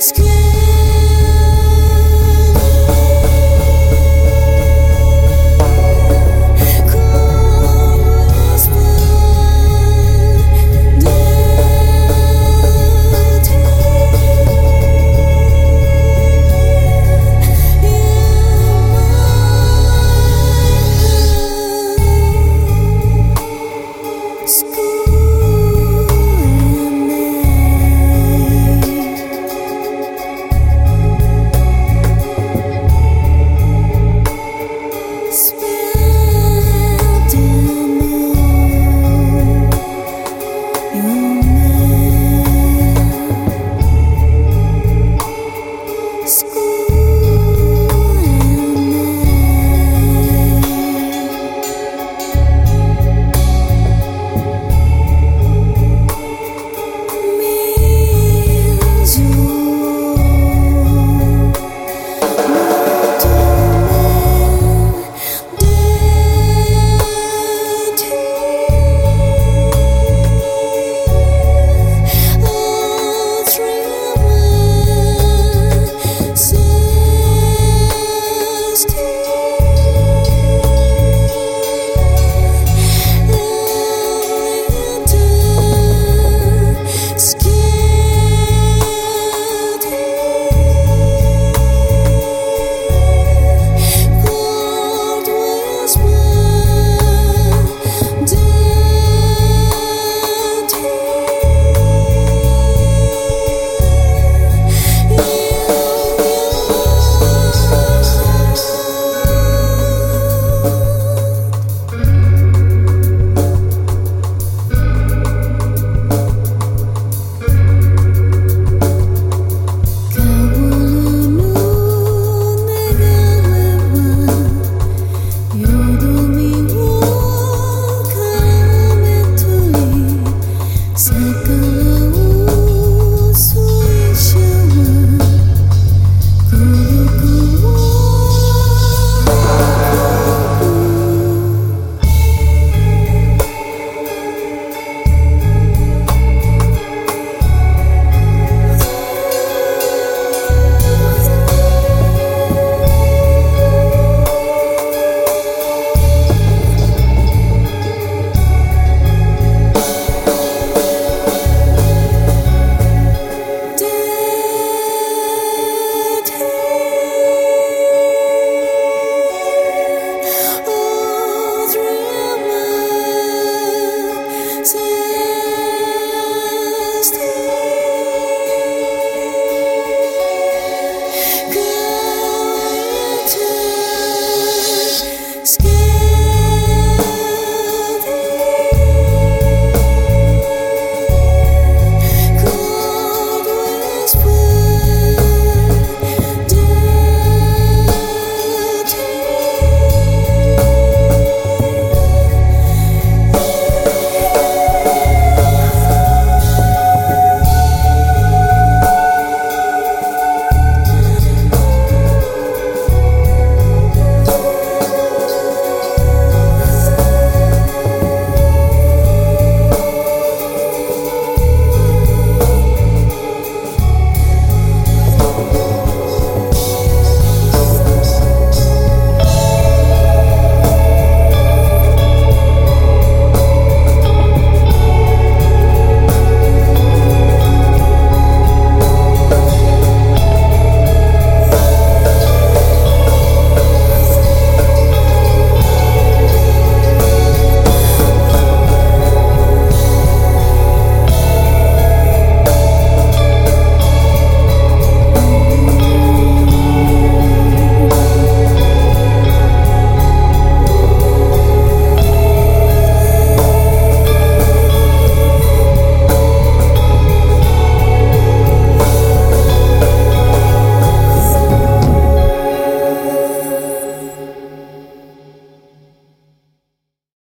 Let's.